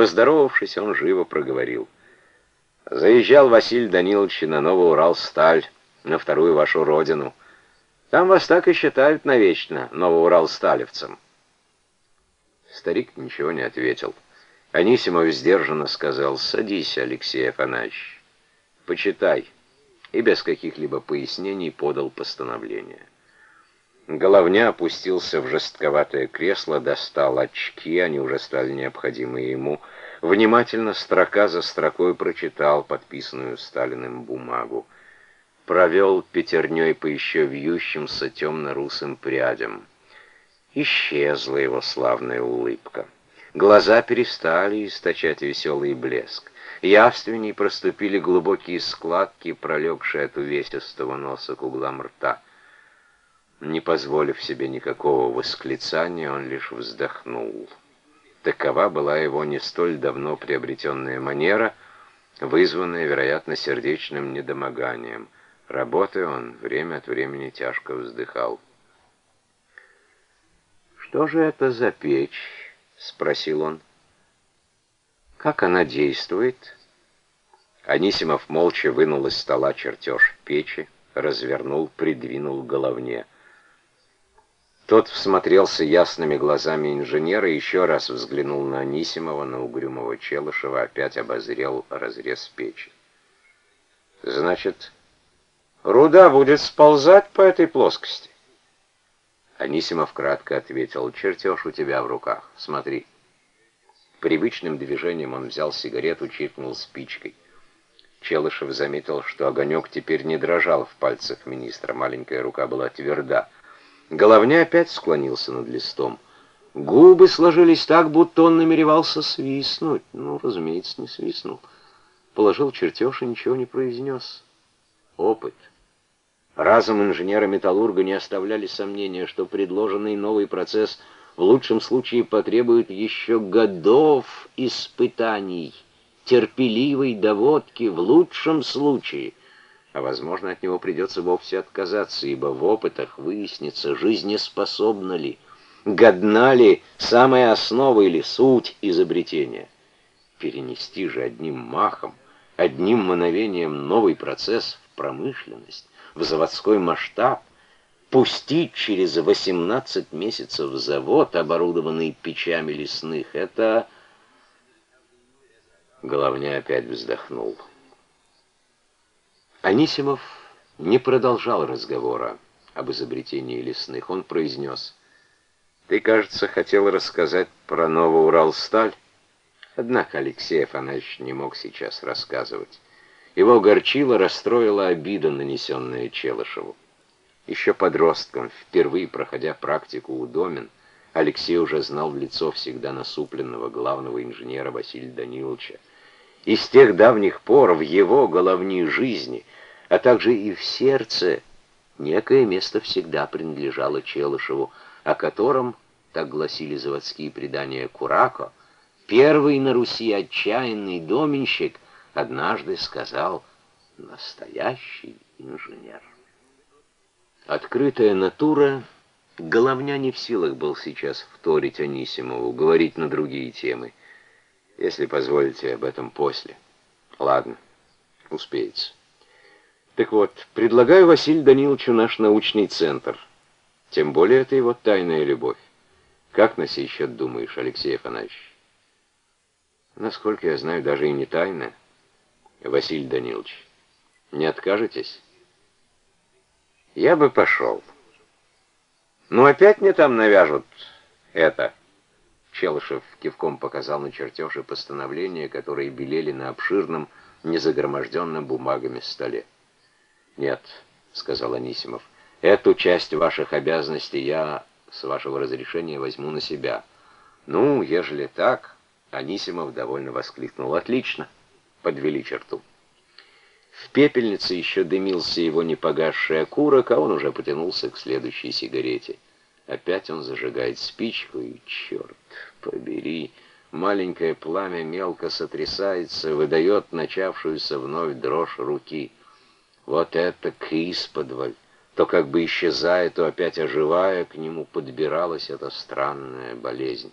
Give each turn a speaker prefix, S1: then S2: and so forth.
S1: Поздоровавшись, он живо проговорил. «Заезжал Василий Данилович на Новый Урал-Сталь, на вторую вашу родину. Там вас так и считают навечно Новоурал-Сталевцем». Старик ничего не ответил. Анисимов сдержанно сказал, «Садись, Алексей Афанасьевич, почитай» и без каких-либо пояснений подал постановление. Головня опустился в жестковатое кресло, достал очки, они уже стали необходимы ему, внимательно строка за строкой прочитал подписанную Сталиным бумагу, провел пятерней по еще вьющимся темно-русым прядям. Исчезла его славная улыбка. Глаза перестали источать веселый блеск. Явственней проступили глубокие складки, пролегшие от увесистого носа к углам рта. Не позволив себе никакого восклицания, он лишь вздохнул. Такова была его не столь давно приобретенная манера, вызванная, вероятно, сердечным недомоганием. Работая он, время от времени тяжко вздыхал. «Что же это за печь?» — спросил он. Как она действует? Анисимов молча вынул из стола чертеж печи, развернул, придвинул к головне. Тот всмотрелся ясными глазами инженера, еще раз взглянул на Анисимова, на угрюмого Челышева, опять обозрел разрез печи. «Значит, руда будет сползать по этой плоскости?» Анисимов кратко ответил, «Чертеж у тебя в руках, смотри». Привычным движением он взял сигарету, чиркнул спичкой. Челышев заметил, что огонек теперь не дрожал в пальцах министра, маленькая рука была тверда. Головня опять склонился над листом. Губы сложились так, будто он намеревался свистнуть. Ну, разумеется, не свистнул. Положил чертеж и ничего не произнес. Опыт. Разум инженера-металлурга не оставляли сомнения, что предложенный новый процесс — в лучшем случае потребует еще годов испытаний, терпеливой доводки, в лучшем случае. А, возможно, от него придется вовсе отказаться, ибо в опытах выяснится, жизнеспособна ли, годна ли самая основа или суть изобретения. Перенести же одним махом, одним мановением новый процесс в промышленность, в заводской масштаб, пустить через 18 месяцев завод, оборудованный печами лесных, это... Головня опять вздохнул. Анисимов не продолжал разговора об изобретении лесных. Он произнес, «Ты, кажется, хотел рассказать про Новоуралсталь?» Однако Алексей Афанасьевич не мог сейчас рассказывать. Его огорчила, расстроила обида, нанесенная Челышеву. Еще подростком, впервые проходя практику у Домин, Алексей уже знал в лицо всегда насупленного главного инженера Василия Даниловича. И с тех давних пор в его головной жизни, а также и в сердце, некое место всегда принадлежало Челышеву, о котором, так гласили заводские предания Курако, первый на Руси отчаянный доменщик однажды сказал «настоящий инженер». Открытая натура, головня не в силах был сейчас вторить Анисимову, говорить на другие темы. Если позволите об этом после. Ладно, успеется. Так вот, предлагаю Василию Даниловичу наш научный центр. Тем более это его тайная любовь. Как на сей счет думаешь, Алексей Афанасьевич? Насколько я знаю, даже и не тайна. Василий Данилович, не откажетесь? я бы пошел. Ну опять мне там навяжут это. Челышев кивком показал на чертеж постановления, которые белели на обширном, незагроможденном бумагами столе. «Нет», — сказал Анисимов, — «эту часть ваших обязанностей я, с вашего разрешения, возьму на себя». «Ну, ежели так...» — Анисимов довольно воскликнул. «Отлично!» — подвели черту. В пепельнице еще дымился его непогасший окурок, а он уже потянулся к следующей сигарете. Опять он зажигает спичку, и, черт побери, маленькое пламя мелко сотрясается, выдает начавшуюся вновь дрожь руки. Вот это к исподволь, то как бы исчезая, то опять оживая, к нему подбиралась эта странная болезнь.